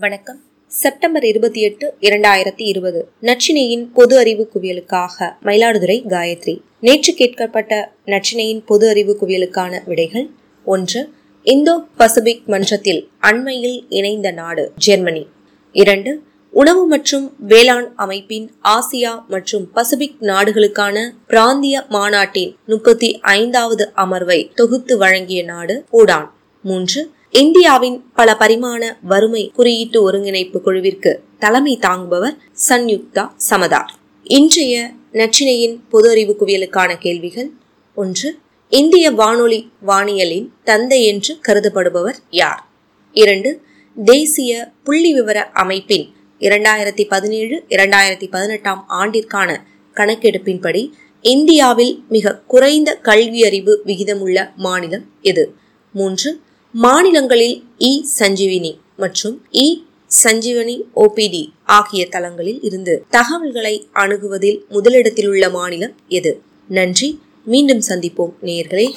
வணக்கம். செப்டம்பர் இருபத்தி எட்டு இரண்டாயிரத்தி இருபது. நச்சினையின் பொது அறிவு குவியலுக்காக மயிலாடுதுறை காயத்ரி. நேற்று கேட்கப்பட்ட நச்சினையின் பொது அறிவு குவியலுக்கான விடைகள் ஒன்று இந்தோ பசிபிக் மன்றத்தில் அண்மையில் இணைந்த நாடு ஜெர்மனி. இரண்டு உணவு மற்றும் வேளாண் அமைப்பின் ஆசியா மற்றும் பசிபிக் நாடுகளுக்கான பிராந்திய மாநாட்டின் முப்பத்தி ஐந்தாவது அமர்வை தொகுத்து வழங்கிய நாடு பூடான். மூன்று இந்தியாவின் பல பரிமாண வறுமை குறியீட்டு ஒருங்கிணைப்பு குழுவிற்கு தலைமை தாங்குபவர் சன்யுக்தா சமதார். இன்றைய நச்சினையின் பொது அறிவு குவியலுக்கான கேள்விகள் ஒன்று இந்திய வானொலி வானியலின் தந்தை என்று கருதப்படுபவர் யார்? இரண்டு தேசிய புள்ளி விவர அமைப்பின் இரண்டாயிரத்தி பதினேழு இரண்டாயிரத்தி பதினெட்டாம் ஆண்டிற்கான கணக்கெடுப்பின்படி இந்தியாவில் மிக குறைந்த கல்வியறிவு விகிதமுள்ள மாநிலம் எது? மூன்று மாநிலங்களில் இ சஞ்சீவினி மற்றும் இ சஞ்சீவனி ஓபிடி ஆகிய தளங்களில் இருந்து தகவல்களை அணுகுவதில் முதலிடத்தில் உள்ள மாநிலம் எது? நன்றி. மீண்டும் சந்திப்போம் நேயர்களே.